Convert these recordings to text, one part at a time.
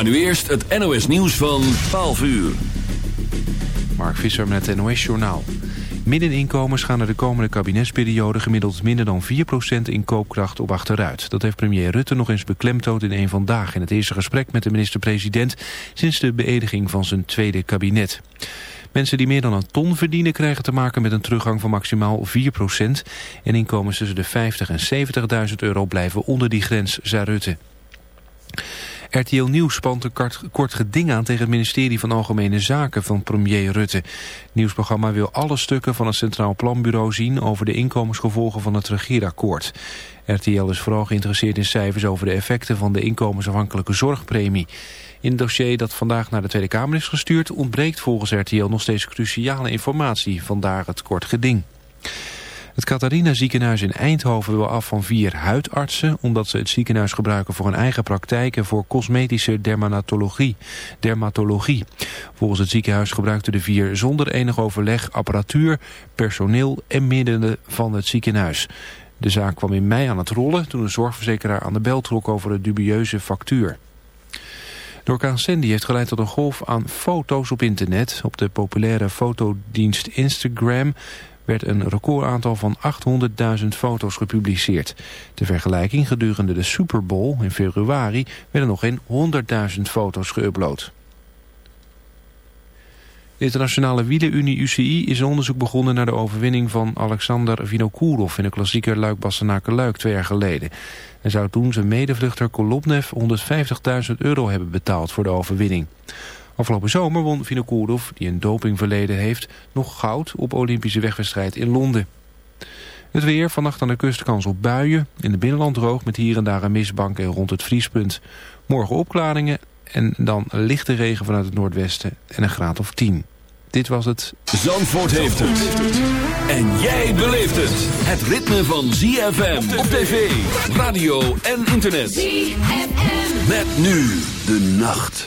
Maar nu eerst het NOS nieuws van 12 uur. Mark Visser met het NOS Journaal. Middeninkomens gaan er de komende kabinetsperiode gemiddeld minder dan 4% in koopkracht op achteruit. Dat heeft premier Rutte nog eens beklemtoond in een vandaag in het eerste gesprek met de minister-president sinds de beëdiging van zijn tweede kabinet. Mensen die meer dan een ton verdienen krijgen te maken met een teruggang van maximaal 4%. En inkomens tussen de 50 en 70.000 euro blijven onder die grens, zei Rutte. RTL Nieuws spant een kort geding aan tegen het ministerie van Algemene Zaken van premier Rutte. Het nieuwsprogramma wil alle stukken van het Centraal Planbureau zien over de inkomensgevolgen van het regeerakkoord. RTL is vooral geïnteresseerd in cijfers over de effecten van de inkomensafhankelijke zorgpremie. In het dossier dat vandaag naar de Tweede Kamer is gestuurd ontbreekt volgens RTL nog steeds cruciale informatie, vandaar het kort geding. Het Catharina ziekenhuis in Eindhoven wil af van vier huidartsen... omdat ze het ziekenhuis gebruiken voor hun eigen praktijken... voor cosmetische dermatologie. dermatologie. Volgens het ziekenhuis gebruikten de vier zonder enig overleg... apparatuur, personeel en middelen van het ziekenhuis. De zaak kwam in mei aan het rollen... toen een zorgverzekeraar aan de bel trok over de dubieuze factuur. Orkaan Sandy heeft geleid tot een golf aan foto's op internet. Op de populaire fotodienst Instagram werd een recordaantal van 800.000 foto's gepubliceerd. Ter vergelijking gedurende de Super Bowl in februari werden nog geen 100.000 foto's geüpload. De internationale wielenunie UCI is een onderzoek begonnen naar de overwinning van Alexander Vinokourov in de klassieker Luik-Bastenaken-Luik twee jaar geleden. Hij zou toen zijn medevluchter Kolobnev 150.000 euro hebben betaald voor de overwinning. Afgelopen zomer won Vinokourov, die een dopingverleden heeft, nog goud op Olympische wegwedstrijd in Londen. Het weer, vannacht aan de kust kans op buien. In de binnenland droog met hier en daar een mistbank en rond het vriespunt. Morgen opklaringen en dan lichte regen vanuit het noordwesten en een graad of 10. Dit was het. Zandvoort heeft het. En jij beleeft het. Het ritme van ZFM op tv, radio en internet. ZFM. Met nu de nacht.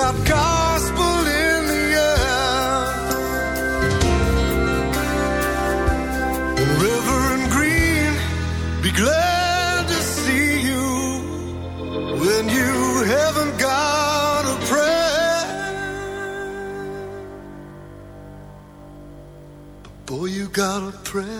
got gospel in the air. River and green, be glad to see you when you haven't got a prayer. But boy, you got a prayer.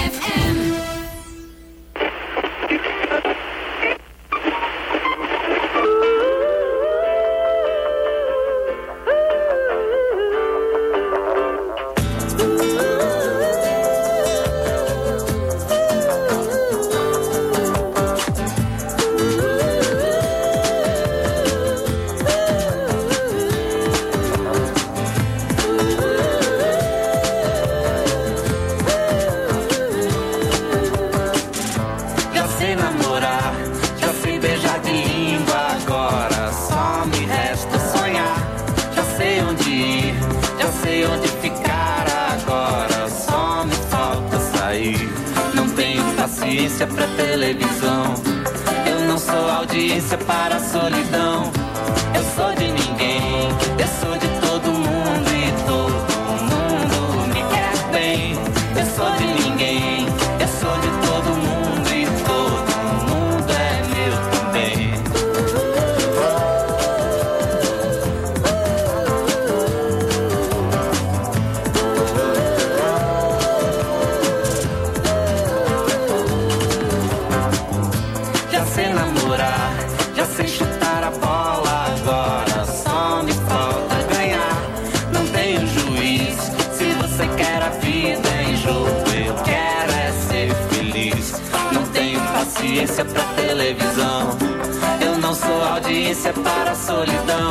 audiência para a solidão. Eu sou de ninguém, eu sou de jealousy I caused you.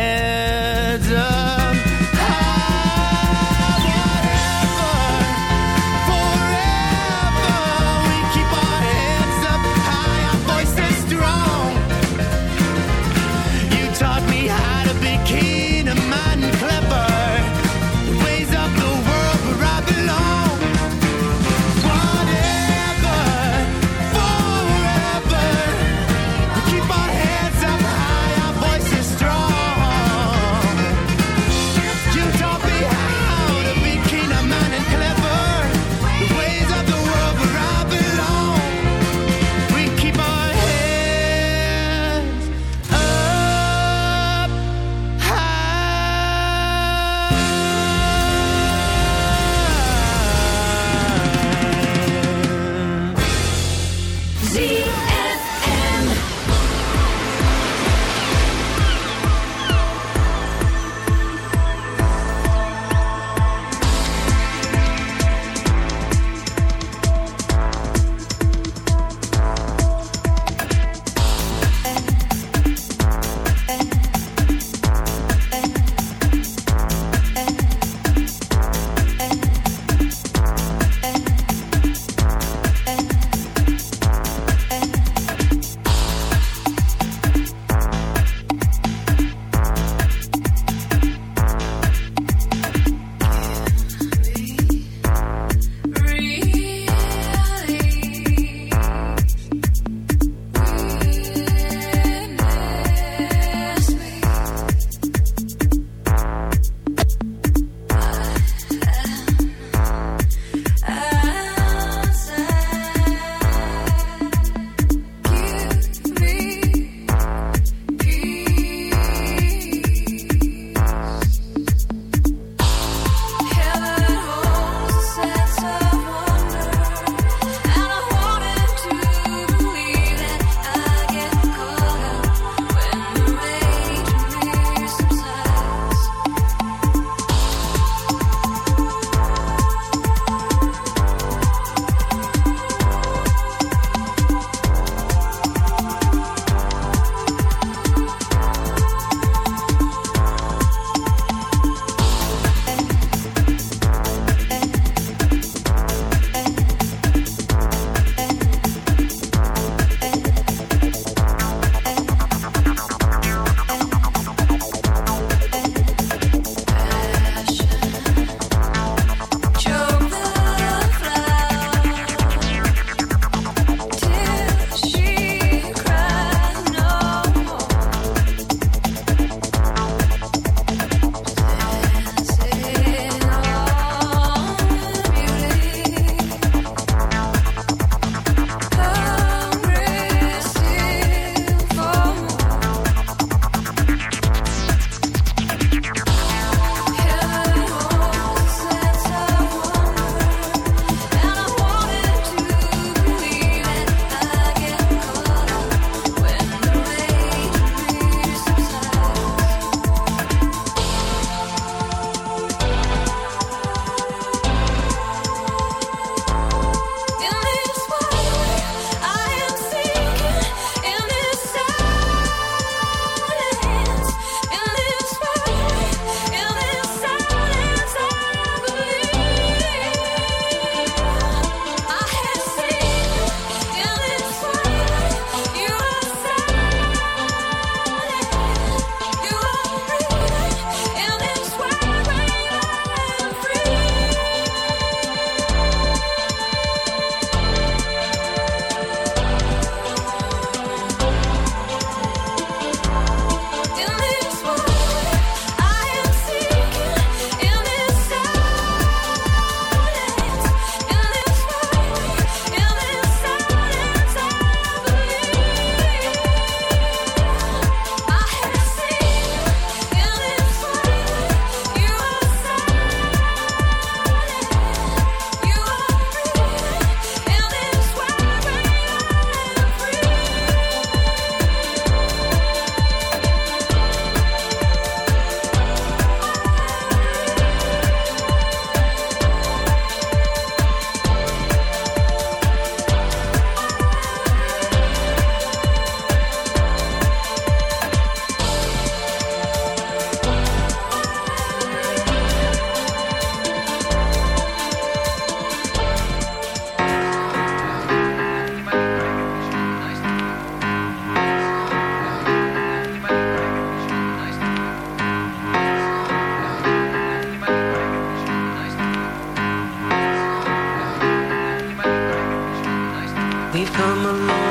We've come a long,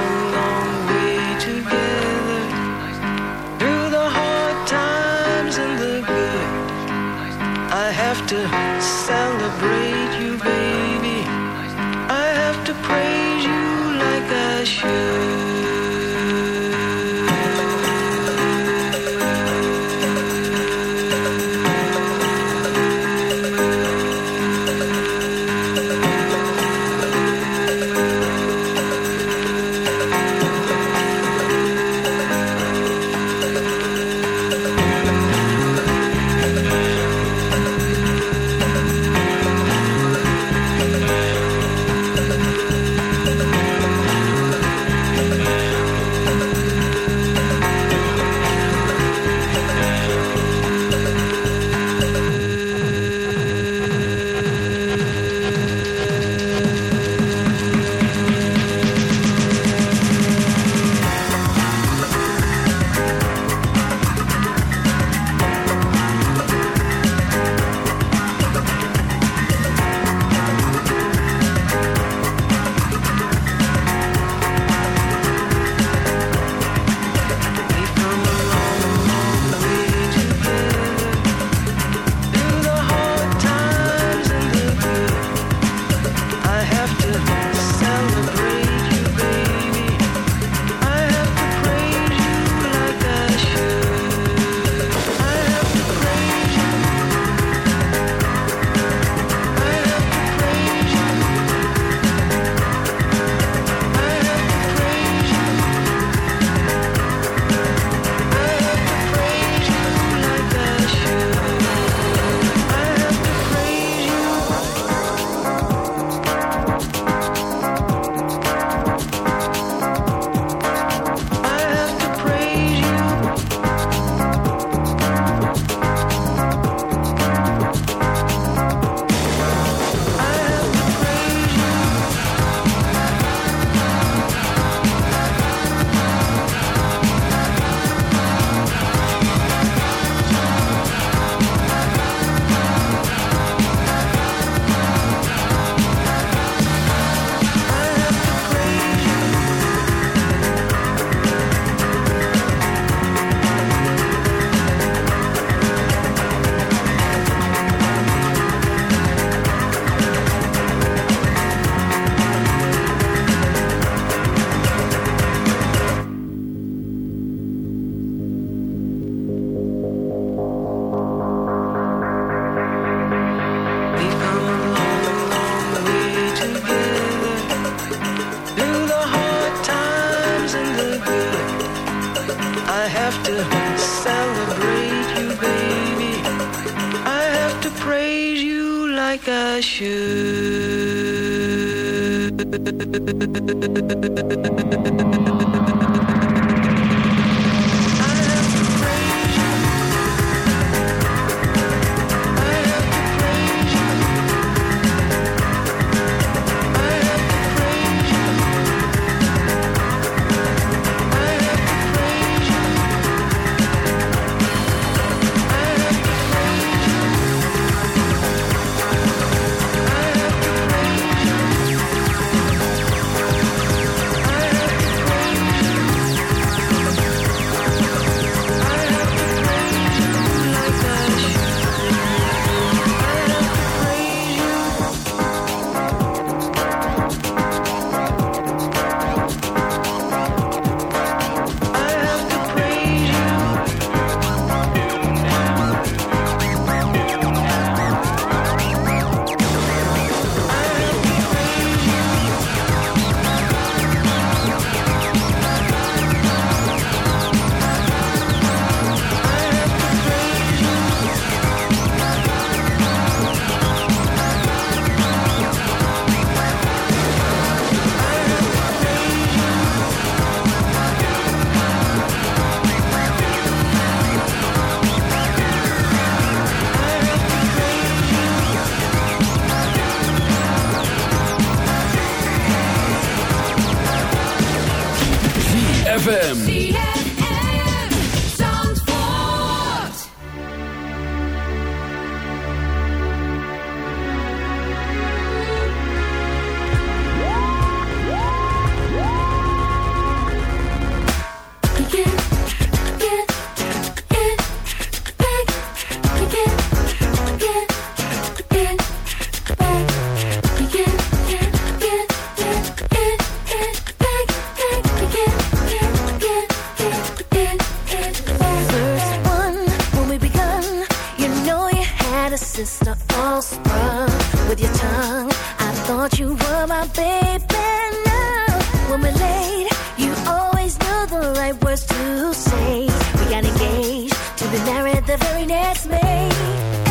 words to say. We got engaged to be married the very next May.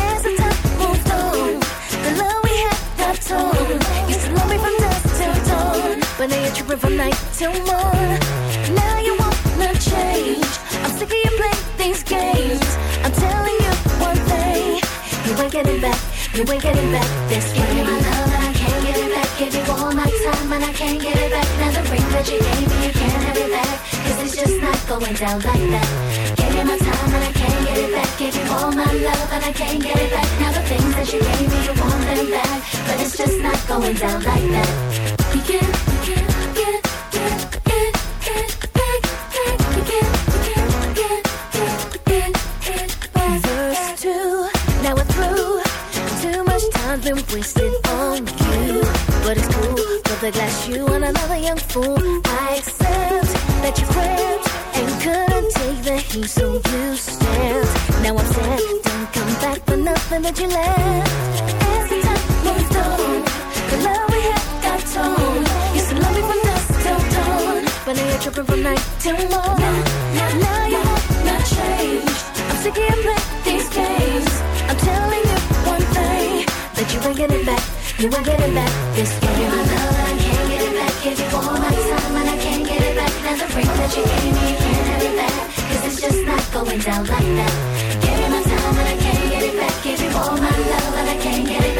As the time moved on, the love we had got torn. Used to love me from dusk till dawn, but now you're tripping from night till morn. Now you wanna change. I'm sick of you playing these games. I'm telling you one thing, you ain't getting back. You ain't getting back this way. Give me my love and I can't get it back. Give you all my time and I can't get it back. Now the ring that you gave me, you can't have it just not going down like that. Give you my time and I can't get it back. Give you all my love and I can't get it back. Now the things that you gave me, you want them back. But it's just not going down like that. You can't, you can't get it, get it back, back. You can't, you can't it, get it back. Verse two, now we're through. Too much time's been wasted on you. But it's cool, put the glass you and another young fool. I accept that you flipped and couldn't take the heat, so you stepped. Now I'm sad, don't come back for nothing that you left. As the time moved on, the love we had got torn. Used to love me from dusk till dawn, but now you're tripping from night till morn. Now now you not changed. I'm sick of you playing these games. I'm telling you one thing that you ain't getting back. You ain't getting back this game. Going down like that. Give you my time and I can't get it back. Give you all my love and I can't get it back.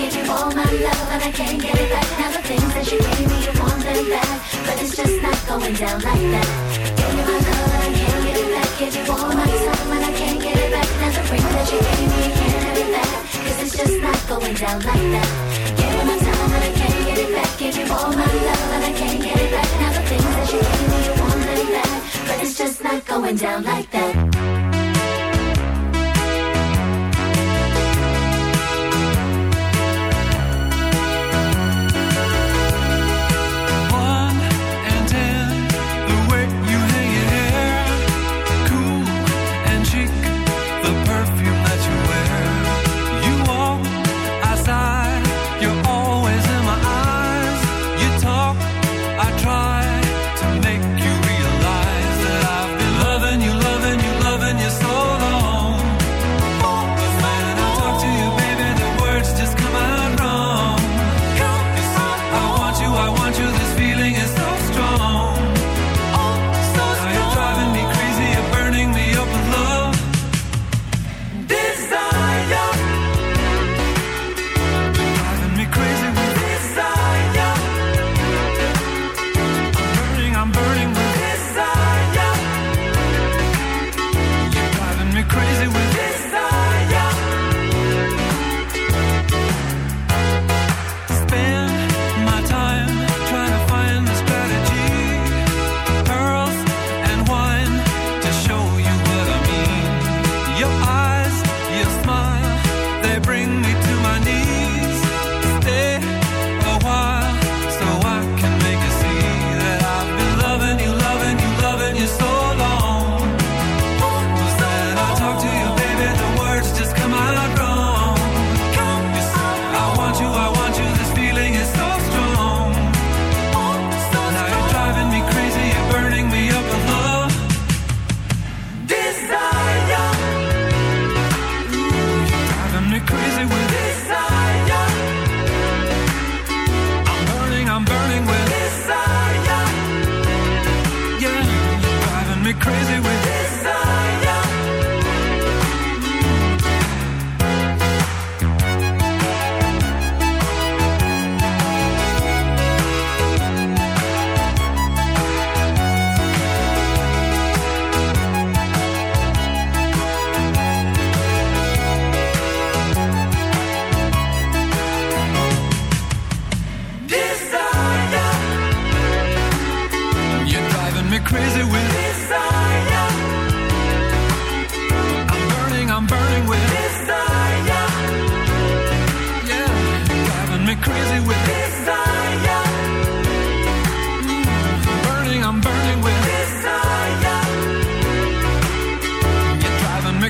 Give you all my love and I can't get it back. Now the things that you gave me, you want them back. But it's just not going down like that. Give. Give you all my time and I can't get it back. Now the that you gave me, you it's just not going down like that. Give my time and I can't get it back. Give you all my love and I can't get it back. Now the things that you gave me, you want them back. But it's just not going down like that.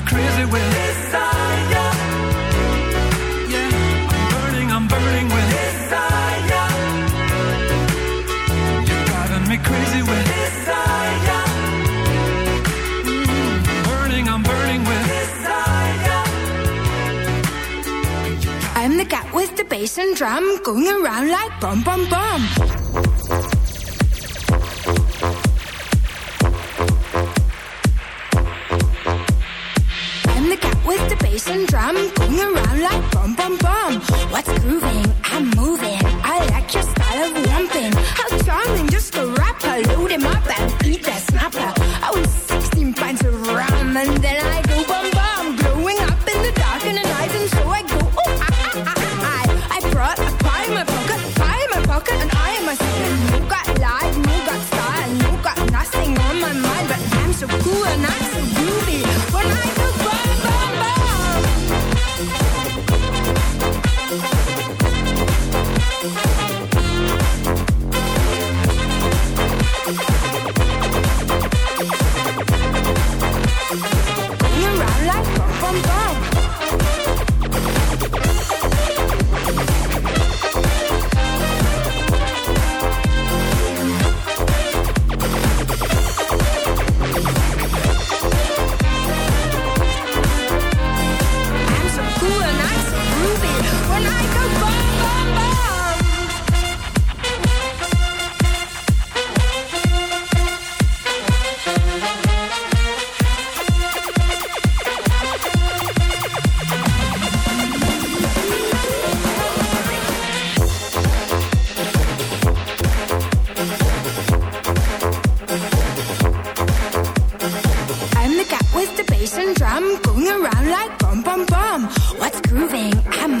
crazy with desire. Yeah, I'm burning, I'm burning with desire. You're driving me crazy with desire. Mm, burning, I'm burning with desire. I'm the cat with the bass and drum going around like bum bum bum. what's grooving? I'm